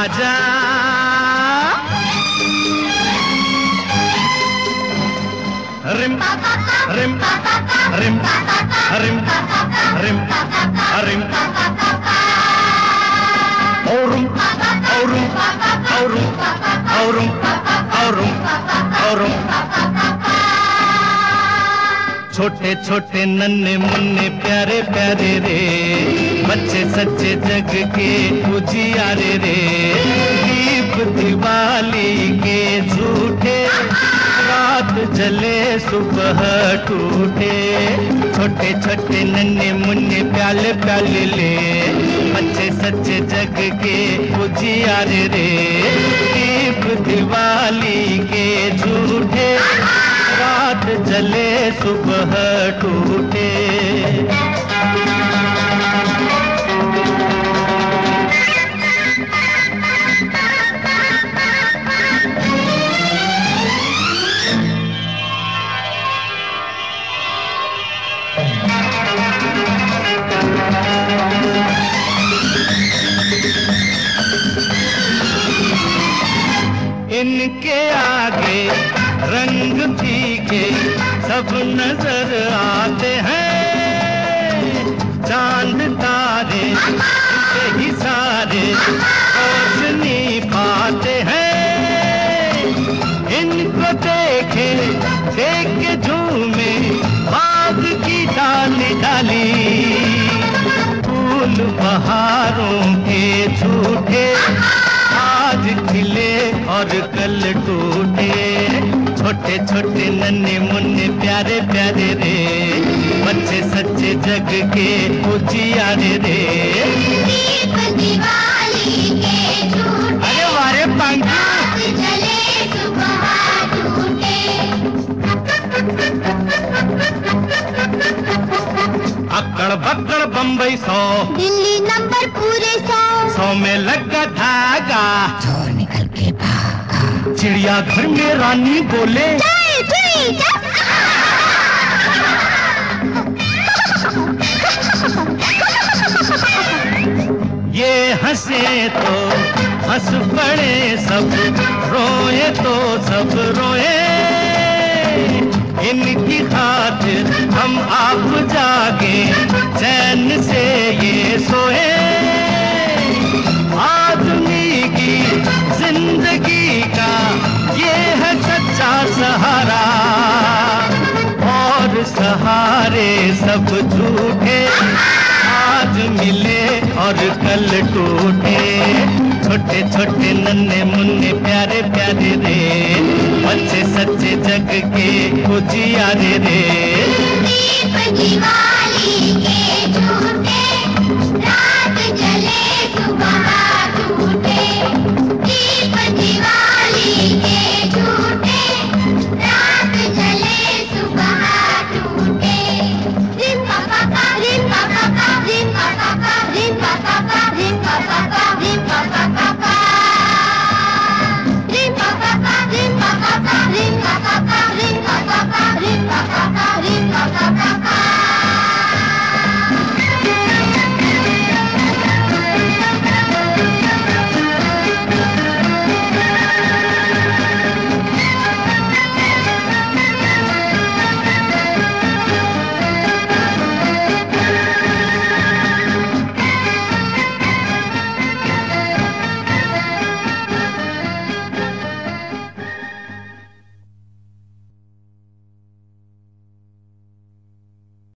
आजा रिम रिम रिम रिम रिम रिम। औरुम औरुम औरुम औरुम औरुम औरुम। छोटे छोटे नन्हे मुन्ने प्यारे प्यारे रे। बच्चे सच्चे जग के उजियारे रे दीप दिवाली के झूठे। रात जले, सुबह टूटे। छोटे छोटे नन्हे मुन्ने प्याले प्याले ले। बच्चे सच्चे जग के उजियारे रे। दीप दिवाली के झूठे। जले सुबह टूटे। इनके आगे रंग फीके सब नज़र आते हैं। चाँद तारे ही सारे रोशनी पाते हैं। इनको देखे, देख झूमे, बाग की डाली डाली। फूल बहारों के झूठे, आज खिले और छोटे छोटे नन्हे मुन्ने प्यारे प्यारे रे। बच्चे सच्चे जग के उजियारे रे दीप दिवाली के झूठे अरे वारे अकड़ बकड़ बम्बई सौ। दिल्ली नंबर पूरे सौ। सौ में लगा धागा। चिड़िया घर में रानी बोले। जय जय जय ये हंसे तो हंस पड़े सब रोए तो सब रोए। इनकी खातिर हम आप जागे चैन से ये सोए। सहारा और सहारे सब झूठे। आज मिले और कल टूटे। छोटे छोटे नन्हे मुन्ने प्यारे प्यारे रे। बच्चे सच्चे जग के उजियारे रे दिवाली